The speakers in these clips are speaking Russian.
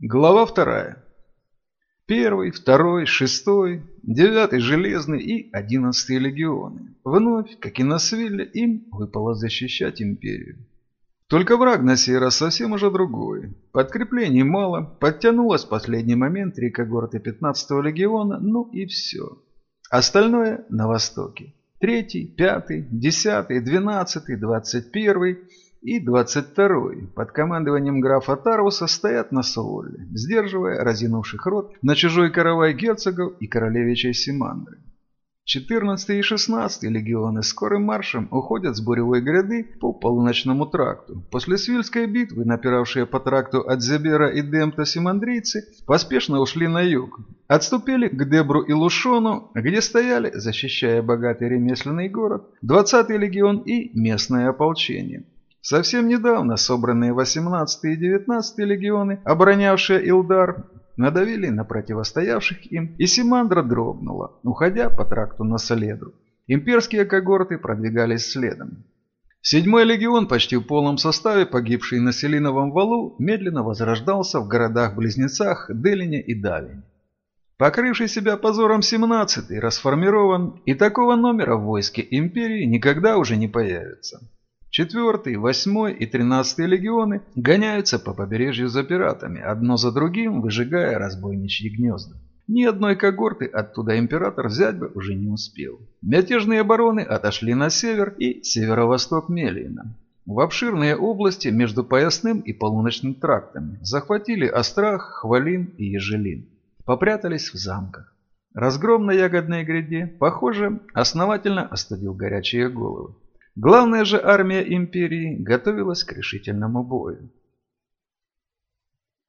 Глава вторая. Первый, второй, шестой, девятый железный и одиннадцатый легионы. Вновь, как и на Свилле, им выпало защищать империю. Только враг на сей раз совсем уже другой. Подкреплений мало, подтянулась в последний момент три когорты 15-го легиона, ну и все. Остальное на востоке. Третий, пятый, десятый, двенадцатый, двадцать первый – и 22-й под командованием графа Тарвуса стоят на Сауле, сдерживая разинувших рот на чужой каравай герцогов и королевичей Симандры. 14 и 16 легионы скорым маршем уходят с буревой гряды по полуночному тракту. После Свильской битвы, напиравшие по тракту от Зебера и Демпта симандрийцы, поспешно ушли на юг. Отступили к Дебру и Лушону, где стояли, защищая богатый ремесленный город, 20-й легион и местное ополчение. Совсем недавно собранные 18 и 19 легионы, оборонявшие Илдар, надавили на противостоявших им, и Симандра дрогнула, уходя по тракту на Соледру. Имперские когорты продвигались следом. Седьмой легион, почти в полном составе, погибший на Селиновом валу, медленно возрождался в городах-близнецах Делине и Давине. Покрывший себя позором 17-й расформирован, и такого номера в войске империи никогда уже не появится. Четвертый, восьмой и тринадцатый легионы гоняются по побережью за пиратами, одно за другим выжигая разбойничьи гнезда. Ни одной когорты оттуда император взять бы уже не успел. Мятежные обороны отошли на север и северо-восток Мелиина. В обширные области между поясным и полуночным трактами захватили Острах, Хвалин и Ежелин. Попрятались в замках. Разгром на ягодной гряде, похоже, основательно остудил горячие головы. Главная же армия империи готовилась к решительному бою.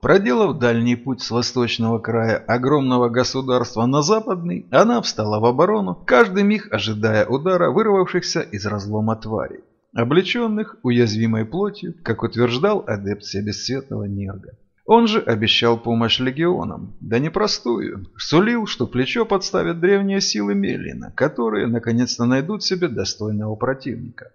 Проделав дальний путь с восточного края огромного государства на западный, она встала в оборону, каждый миг ожидая удара вырвавшихся из разлома тварей, облеченных уязвимой плотью, как утверждал адепт Себесцветного Нерга. Он же обещал помощь легионам, да непростую. Сулил, что плечо подставят древние силы Мелина, которые наконец-то найдут себе достойного противника.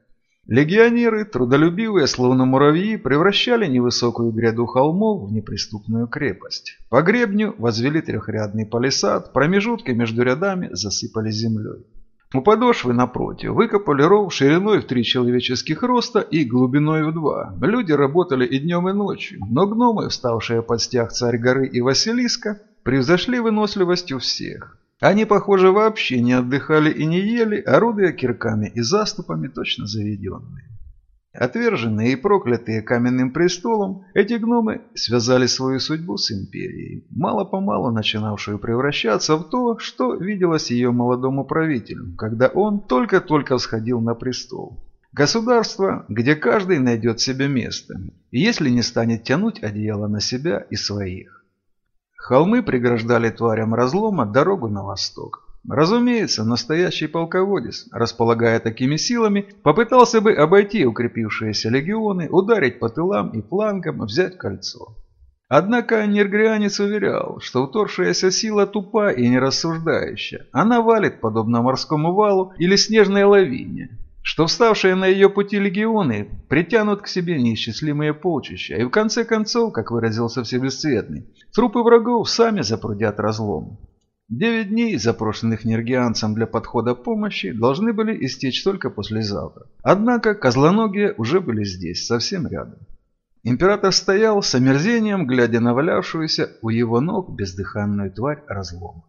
Легионеры, трудолюбивые, словно муравьи, превращали невысокую гряду холмов в неприступную крепость. По гребню возвели трехрядный палисад, промежутки между рядами засыпали землей. У подошвы напротив выкопали ров шириной в три человеческих роста и глубиной в два. Люди работали и днем, и ночью, но гномы, вставшие под стяг царь горы и Василиска, превзошли выносливостью всех. Они, похоже, вообще не отдыхали и не ели, орудуя кирками и заступами точно заведенные. Отверженные и проклятые каменным престолом, эти гномы связали свою судьбу с империей, мало-помалу начинавшую превращаться в то, что виделось ее молодому правителю, когда он только-только всходил на престол. Государство, где каждый найдет себе место, если не станет тянуть одеяло на себя и своих. Холмы преграждали тварям разлома дорогу на восток. Разумеется, настоящий полководец, располагая такими силами, попытался бы обойти укрепившиеся легионы, ударить по тылам и флангам, взять кольцо. Однако нергрианец уверял, что уторшаяся сила тупа и нерассуждающая. Она валит, подобно морскому валу или снежной лавине, что вставшие на ее пути легионы притянут к себе неисчислимые полчища, и в конце концов, как выразился Всебесцветный, трупы врагов сами запрудят разлом. Девять дней, запрошенных нергианцам для подхода помощи, должны были истечь только послезавтра. Однако козлоногие уже были здесь, совсем рядом. Император стоял с омерзением, глядя на валявшуюся у его ног бездыханную тварь разлома.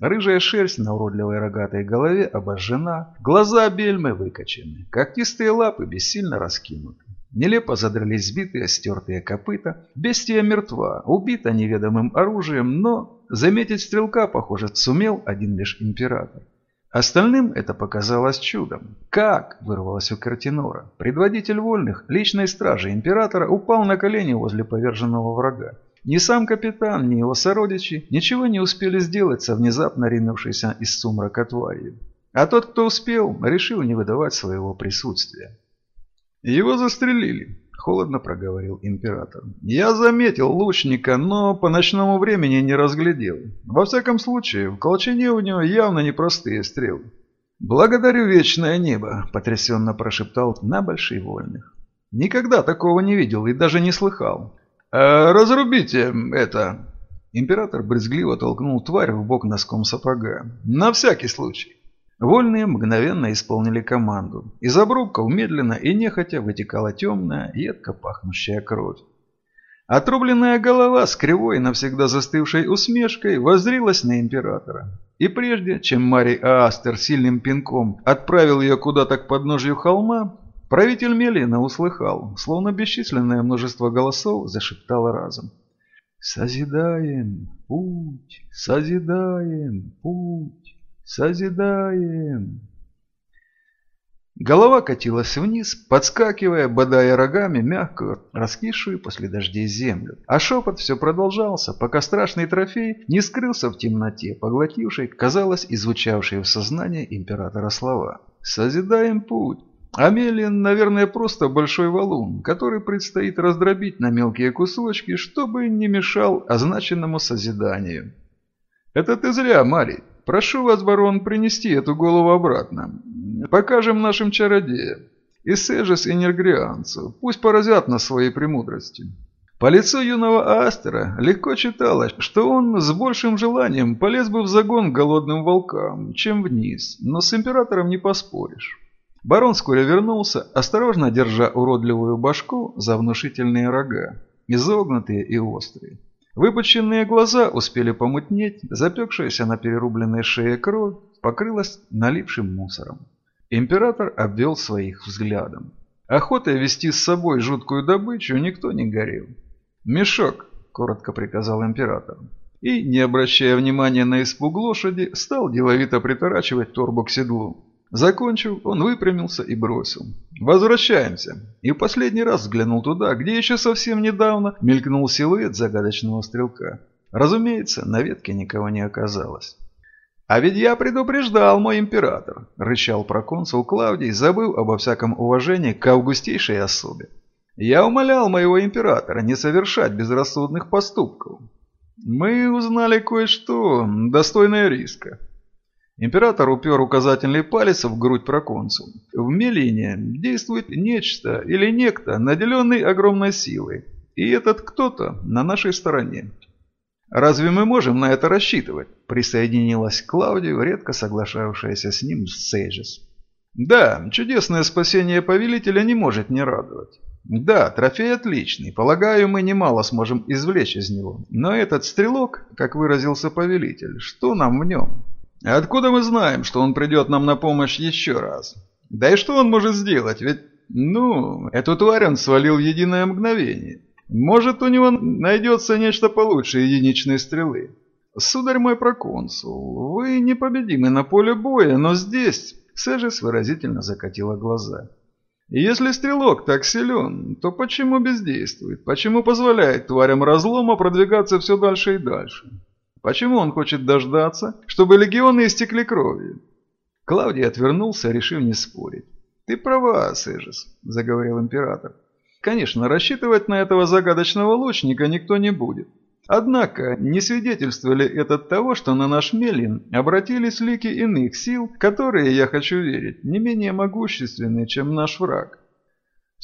Рыжая шерсть на уродливой рогатой голове обожжена, глаза бельмы выкочены, когтистые лапы бессильно раскинуты. Нелепо задрались сбитые, стертые копыта. Бестия мертва, убита неведомым оружием, но заметить стрелка, похоже, сумел один лишь император. Остальным это показалось чудом. «Как?» – вырвалось у Картинора. Предводитель вольных, личной стражи императора, упал на колени возле поверженного врага. Ни сам капитан, ни его сородичи ничего не успели сделать со внезапно ринувшейся из сумрака тварью. А тот, кто успел, решил не выдавать своего присутствия. «Его застрелили», – холодно проговорил император. «Я заметил лучника, но по ночному времени не разглядел. Во всяком случае, в колчане у него явно непростые стрелы». «Благодарю вечное небо», – потрясенно прошептал на больших вольных. «Никогда такого не видел и даже не слыхал. «А «Разрубите это!» Император брезгливо толкнул тварь в бок носком сапога. «На всякий случай!» Вольные мгновенно исполнили команду. Из обрубков медленно и нехотя вытекала темная, едко пахнущая кровь. Отрубленная голова с кривой, навсегда застывшей усмешкой воззрилась на императора. И прежде, чем Марий Аастер сильным пинком отправил ее куда-то к подножью холма, правитель Мелина услыхал, словно бесчисленное множество голосов зашептало разом. «Созидаем путь, созидаем путь, созидаем». Голова катилась вниз, подскакивая, бодая рогами мягкую, раскисшую после дождей землю. А шепот все продолжался, пока страшный трофей не скрылся в темноте, поглотившей, казалось, иззвучавшие в сознании императора слова. «Созидаем путь». Амелин, наверное, просто большой валун, который предстоит раздробить на мелкие кусочки, чтобы не мешал означенному созиданию. «Это ты зря, Марий. Прошу вас, барон, принести эту голову обратно. Покажем нашим чародеям. И Сежес, и Нергрианцу. Пусть поразят нас своей премудростью. По лицу юного Астера легко читалось, что он с большим желанием полез бы в загон голодным волкам, чем вниз, но с императором не поспоришь. Барон вскоре вернулся, осторожно держа уродливую башку за внушительные рога, изогнутые и острые. Выпученные глаза успели помутнеть, запекшаяся на перерубленной шее кровь покрылась налипшим мусором. Император обвел своих взглядом. Охотой вести с собой жуткую добычу никто не горел. «Мешок!» – коротко приказал император. И, не обращая внимания на испуг лошади, стал деловито приторачивать торбу к седлу. Закончив, он выпрямился и бросил. «Возвращаемся!» И в последний раз взглянул туда, где еще совсем недавно мелькнул силуэт загадочного стрелка. Разумеется, на ветке никого не оказалось. «А ведь я предупреждал, мой император!» – рычал проконсул Клавдий, забыв обо всяком уважении к августейшей особе. «Я умолял моего императора не совершать безрассудных поступков. Мы узнали кое-что, достойное риска. Император упер указательный палец в грудь проконсул. В Мелине действует нечто или некто, наделенный огромной силой. И этот кто-то на нашей стороне. Разве мы можем на это рассчитывать? Присоединилась к редко соглашавшаяся с ним Сейджес. Да, чудесное спасение повелителя не может не радовать. Да, трофей отличный, полагаю, мы немало сможем извлечь из него. Но этот стрелок, как выразился повелитель, что нам в нем? Откуда мы знаем, что он придет нам на помощь еще раз? Да и что он может сделать? Ведь, ну, эту тварь он свалил в единое мгновение. Может, у него найдется нечто получше единичной стрелы. Сударь мой проконсул, вы непобедимы на поле боя, но здесь... Сэжис выразительно закатила глаза. Если стрелок так силен, то почему бездействует? Почему позволяет тварям разлома продвигаться все дальше и дальше? Почему он хочет дождаться, чтобы легионы истекли кровью? Клавдий отвернулся, решив не спорить. «Ты права, Сежис», – заговорил император. «Конечно, рассчитывать на этого загадочного лучника никто не будет. Однако, не свидетельствовали это того, что на наш Мелин обратились лики иных сил, которые, я хочу верить, не менее могущественные, чем наш враг.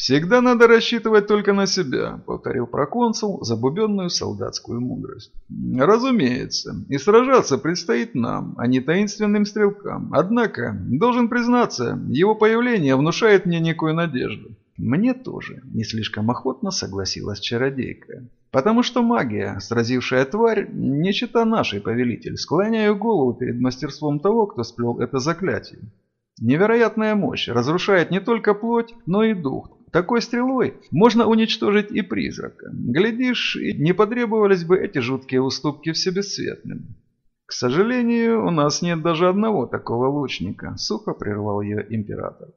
«Всегда надо рассчитывать только на себя», — повторил проконсул забубенную солдатскую мудрость. «Разумеется, и сражаться предстоит нам, а не таинственным стрелкам. Однако, должен признаться, его появление внушает мне некую надежду». «Мне тоже», — не слишком охотно согласилась чародейка. «Потому что магия, сразившая тварь, не чита нашей, повелитель. Склоняю голову перед мастерством того, кто сплел это заклятие. Невероятная мощь разрушает не только плоть, но и дух, такой стрелой можно уничтожить и призрака. Глядишь, не потребовались бы эти жуткие уступки все бесцветным. К сожалению, у нас нет даже одного такого лучника, сухо прервал ее император.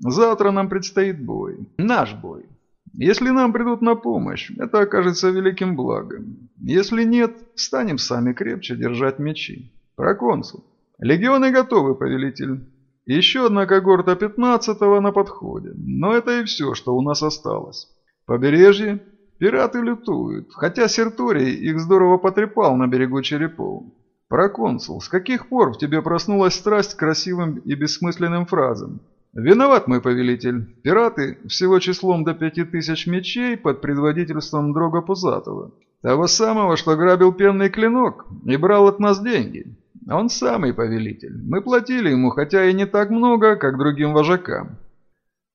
Завтра нам предстоит бой. Наш бой. Если нам придут на помощь, это окажется великим благом. Если нет, станем сами крепче держать мечи. Проконсул. Легионы готовы, повелитель. Еще одна когорта 15-го на подходе. Но это и все, что у нас осталось. Побережье. Пираты лютуют, хотя Серторий их здорово потрепал на берегу черепов. Проконсул, с каких пор в тебе проснулась страсть к красивым и бессмысленным фразам? «Виноват, мой повелитель. Пираты всего числом до пяти тысяч мечей под предводительством Дрога Пузатого. Того самого, что грабил пенный клинок и брал от нас деньги. Он самый повелитель. Мы платили ему, хотя и не так много, как другим вожакам.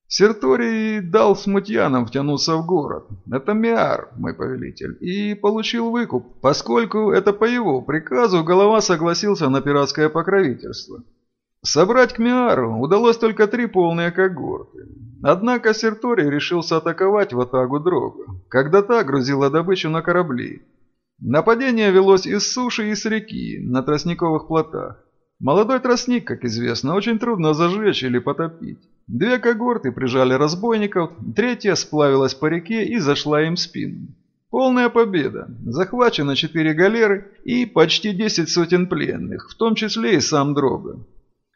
Серторий дал смутьянам втянуться в город. Это Миар, мой повелитель, и получил выкуп, поскольку это по его приказу голова согласился на пиратское покровительство. Собрать к Миару удалось только три полные когорты. Однако Серторий решился атаковать в атагу Дрога, когда та грузила добычу на корабли. Нападение велось из суши и с реки, на тростниковых плотах. Молодой тростник, как известно, очень трудно зажечь или потопить. Две когорты прижали разбойников, третья сплавилась по реке и зашла им в спину. Полная победа. Захвачено четыре галеры и почти десять сотен пленных, в том числе и сам Дрога.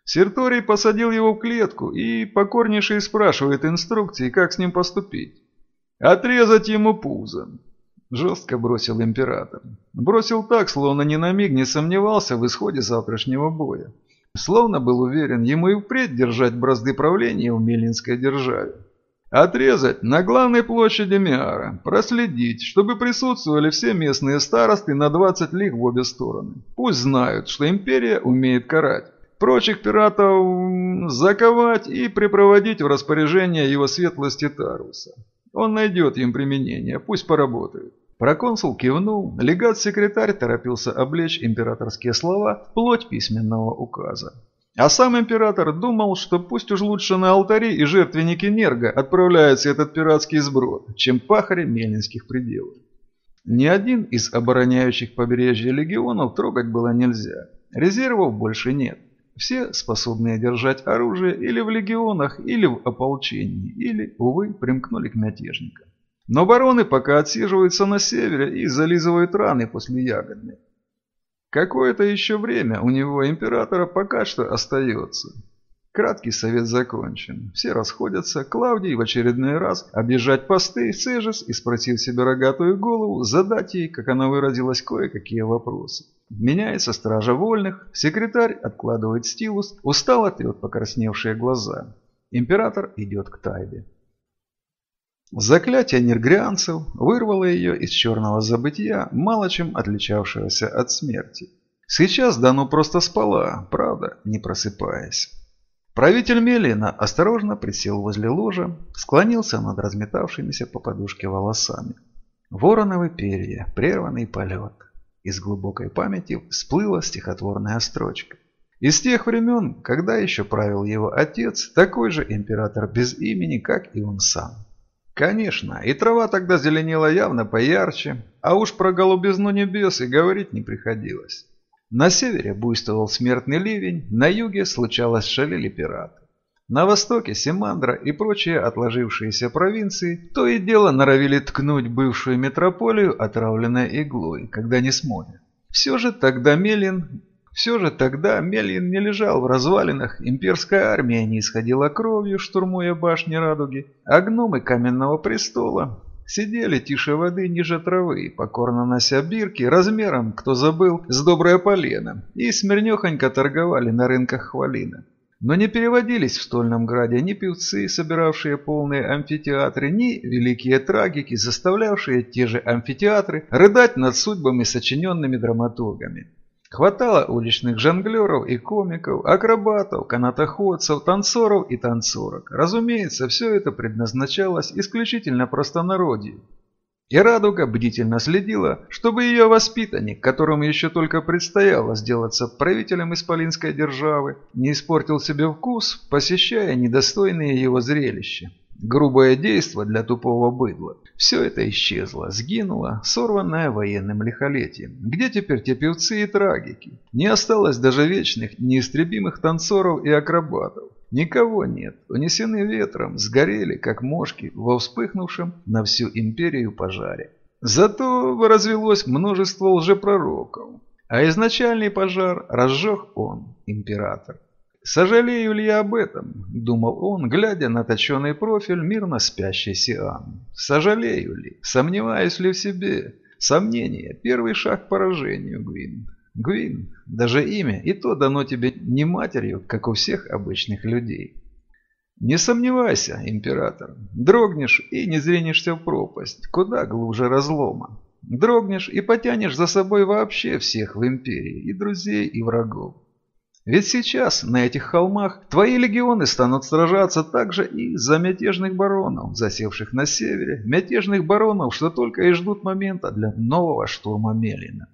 Серторий посадил его в клетку и покорнейший спрашивает инструкции, как с ним поступить. «Отрезать ему пузо», – жестко бросил император. Бросил так, словно ни на миг не сомневался в исходе завтрашнего боя. Словно был уверен, ему и впредь держать бразды правления в Мелинской державе. Отрезать на главной площади Миара, проследить, чтобы присутствовали все местные старосты на 20 лиг в обе стороны. Пусть знают, что империя умеет карать прочих пиратов заковать и припроводить в распоряжение его светлости Таруса. Он найдет им применение, пусть поработают. Проконсул кивнул, легат-секретарь торопился облечь императорские слова в плоть письменного указа. А сам император думал, что пусть уж лучше на алтари и жертвенники Нерга отправляется этот пиратский сброд, чем пахари мельнинских пределов. Ни один из обороняющих побережье легионов трогать было нельзя. Резервов больше нет. Все способные держать оружие или в легионах, или в ополчении, или, увы, примкнули к мятежникам. Но бароны пока отсиживаются на севере и зализывают раны после ягодной. Какое-то еще время у него императора пока что остается. Краткий совет закончен. Все расходятся. Клавдий в очередной раз объезжать посты, Сежес, и спросив себе рогатую голову, задать ей, как она выразилась, кое-какие вопросы. Меняется стража вольных, секретарь откладывает стилус, устало трет покрасневшие глаза. Император идет к Тайбе. Заклятие нергрианцев вырвало ее из черного забытия, мало чем отличавшегося от смерти. Сейчас Дану просто спала, правда, не просыпаясь. Правитель Мелина осторожно присел возле ложа, склонился над разметавшимися по подушке волосами. Вороновы перья, прерванный полет. Из глубокой памяти всплыла стихотворная строчка. Из тех времен, когда еще правил его отец, такой же император без имени, как и он сам. Конечно, и трава тогда зеленела явно поярче, а уж про голубизну небес и говорить не приходилось. На севере буйствовал смертный ливень, на юге случалось шалили пираты. На востоке Симандра и прочие отложившиеся провинции то и дело норовили ткнуть бывшую метрополию отравленной иглой, когда не смогли. Все же тогда Мелин все же тогда Мелин не лежал в развалинах, имперская армия не исходила кровью, штурмуя башни Радуги, а гномы Каменного Престола сидели тише воды ниже травы, покорно нося бирки размером, кто забыл, с доброе полено, и смирнехонько торговали на рынках хвалина. Но не переводились в Стольном Граде ни певцы, собиравшие полные амфитеатры, ни великие трагики, заставлявшие те же амфитеатры рыдать над судьбами, сочиненными драматургами. Хватало уличных жонглеров и комиков, акробатов, канатоходцев, танцоров и танцорок. Разумеется, все это предназначалось исключительно простонародью. И Радуга бдительно следила, чтобы ее воспитанник, которому еще только предстояло сделаться правителем Исполинской державы, не испортил себе вкус, посещая недостойные его зрелища. Грубое действо для тупого быдла. Все это исчезло, сгинуло, сорванное военным лихолетием. Где теперь те певцы и трагики? Не осталось даже вечных, неистребимых танцоров и акробатов. Никого нет, унесены ветром, сгорели, как мошки, во вспыхнувшем на всю империю пожаре. Зато развелось множество лжепророков, а изначальный пожар разжег он, император. «Сожалею ли я об этом?» – думал он, глядя на точеный профиль мирно спящей Сиан. «Сожалею ли? Сомневаюсь ли в себе?» Сомнение – первый шаг к поражению, Гвин. Гвин, даже имя, и то дано тебе не матерью, как у всех обычных людей. Не сомневайся, император. Дрогнешь и не зренишься в пропасть, куда глубже разлома. Дрогнешь и потянешь за собой вообще всех в империи, и друзей, и врагов. Ведь сейчас на этих холмах твои легионы станут сражаться также и за мятежных баронов, засевших на севере, мятежных баронов, что только и ждут момента для нового штурма Мелина.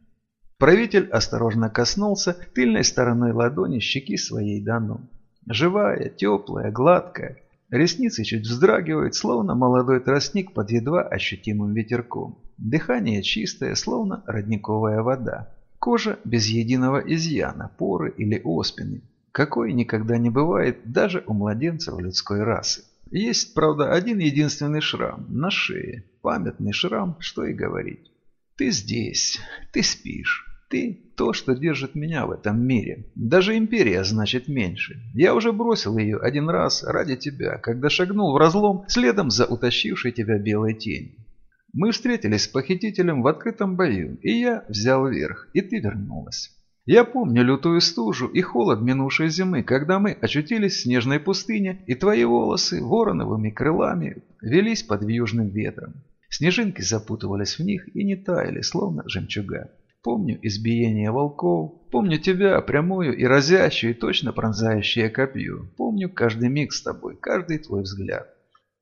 Правитель осторожно коснулся тыльной стороной ладони щеки своей Дану. Живая, теплая, гладкая. Ресницы чуть вздрагивают, словно молодой тростник под едва ощутимым ветерком. Дыхание чистое, словно родниковая вода. Кожа без единого изъяна, поры или оспины. Какой никогда не бывает даже у младенцев людской расы. Есть, правда, один единственный шрам на шее. Памятный шрам, что и говорить. Ты здесь, ты спишь. Ты – то, что держит меня в этом мире. Даже империя значит меньше. Я уже бросил ее один раз ради тебя, когда шагнул в разлом следом за утащившей тебя белой тенью. Мы встретились с похитителем в открытом бою, и я взял верх, и ты вернулась. Я помню лютую стужу и холод минувшей зимы, когда мы очутились в снежной пустыне, и твои волосы вороновыми крылами велись под вьюжным ветром. Снежинки запутывались в них и не таяли, словно жемчуга. Помню избиение волков, помню тебя, прямую и разящую, и точно пронзающее копье. Помню каждый миг с тобой, каждый твой взгляд.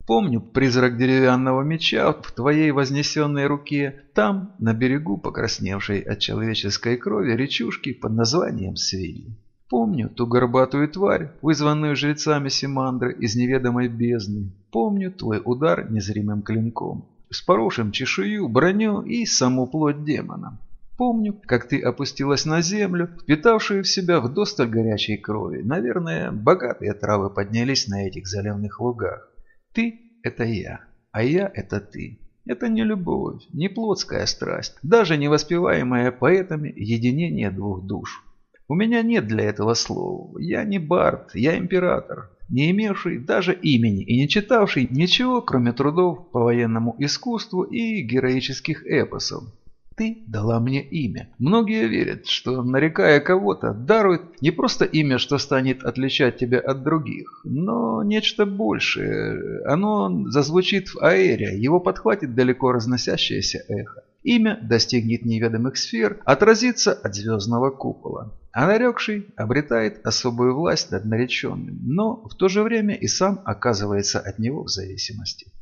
Помню призрак деревянного меча в твоей вознесенной руке, там, на берегу покрасневшей от человеческой крови речушки под названием Свилли. Помню ту горбатую тварь, вызванную жрецами Симандры из неведомой бездны. Помню твой удар незримым клинком, споровшим чешую, броню и саму плоть демона. Помню, как ты опустилась на землю, впитавшую в себя вдосталь горячей крови. Наверное, богатые травы поднялись на этих заливных лугах. Ты – это я, а я – это ты. Это не любовь, не плотская страсть, даже не воспеваемая поэтами единение двух душ. У меня нет для этого слова. Я не бард, я император, не имевший даже имени и не читавший ничего, кроме трудов по военному искусству и героических эпосов. Ты дала мне имя. Многие верят, что, нарекая кого-то, дарует не просто имя, что станет отличать тебя от других, но нечто большее. Оно зазвучит в аэре, его подхватит далеко разносящееся эхо. Имя достигнет неведомых сфер, отразится от звездного купола. А нарекший обретает особую власть над нареченным, но в то же время и сам оказывается от него в зависимости.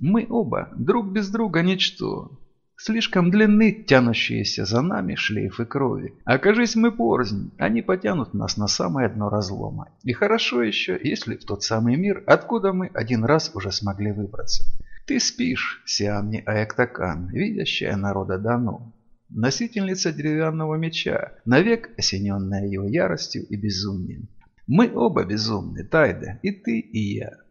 Мы оба друг без друга ничто, Слишком длинны тянущиеся за нами шлейфы крови. Окажись мы порознь, они потянут нас на самое дно разлома. И хорошо еще, если в тот самый мир, откуда мы один раз уже смогли выбраться. Ты спишь, Сиамни Аэктакан, видящая народа Дану. Носительница деревянного меча, навек осененная его яростью и безумием. Мы оба безумны, Тайда, и ты, и я.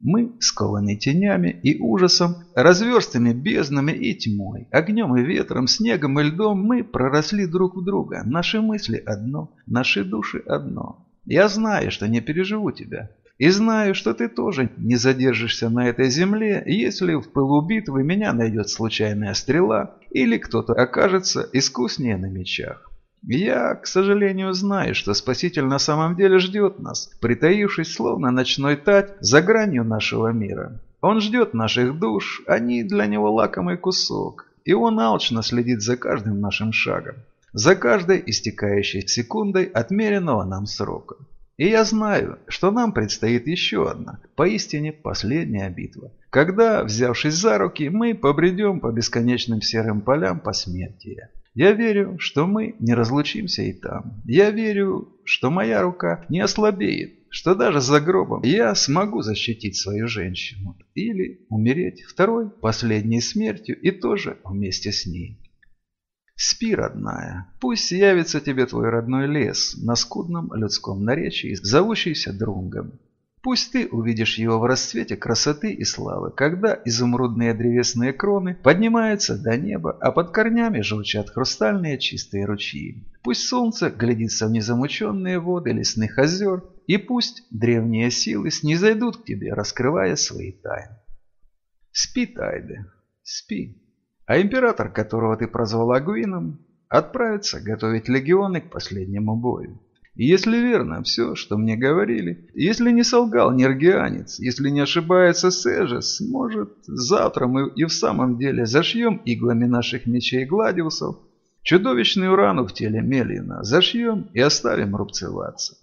Мы скованы тенями и ужасом, разверстыми безднами и тьмой, огнем и ветром, снегом и льдом мы проросли друг в друга. Наши мысли одно, наши души одно. Я знаю, что не переживу тебя. И знаю, что ты тоже не задержишься на этой земле, если в пылу битвы меня найдет случайная стрела или кто-то окажется искуснее на мечах. Я, к сожалению, знаю, что Спаситель на самом деле ждет нас, притаившись словно ночной тать за гранью нашего мира. Он ждет наших душ, они для него лакомый кусок, и он алчно следит за каждым нашим шагом, за каждой истекающей секундой отмеренного нам срока. И я знаю, что нам предстоит еще одна, поистине последняя битва, когда, взявшись за руки, мы побредем по бесконечным серым полям посмертия. Я верю, что мы не разлучимся и там. Я верю, что моя рука не ослабеет, что даже за гробом я смогу защитить свою женщину. Или умереть второй, последней смертью и тоже вместе с ней. Спи, родная, пусть явится тебе твой родной лес на скудном людском наречии, зовущийся Друнгом. Пусть ты увидишь его в расцвете красоты и славы, когда изумрудные древесные кроны поднимаются до неба, а под корнями журчат хрустальные чистые ручьи. Пусть солнце глядится в незамученные воды лесных озер, и пусть древние силы снизойдут к тебе, раскрывая свои тайны. Спи, Тайде, спи. А император, которого ты прозвала Гуином, отправится готовить легионы к последнему бою. Если верно все, что мне говорили, если не солгал нергианец, если не ошибается Сежес, может, завтра мы и в самом деле зашьем иглами наших мечей Гладиусов чудовищную рану в теле Мелина, зашьем и оставим рубцеваться.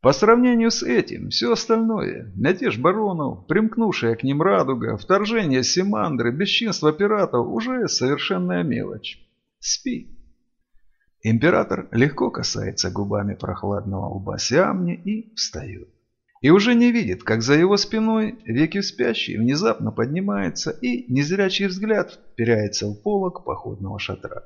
По сравнению с этим, все остальное, мятеж баронов, примкнувшая к ним радуга, вторжение Симандры, бесчинство пиратов, уже совершенная мелочь. Спи. Император легко касается губами прохладного лба Сиамни и встает. И уже не видит, как за его спиной веки спящий внезапно поднимается и незрячий взгляд вперяется в полок походного шатра.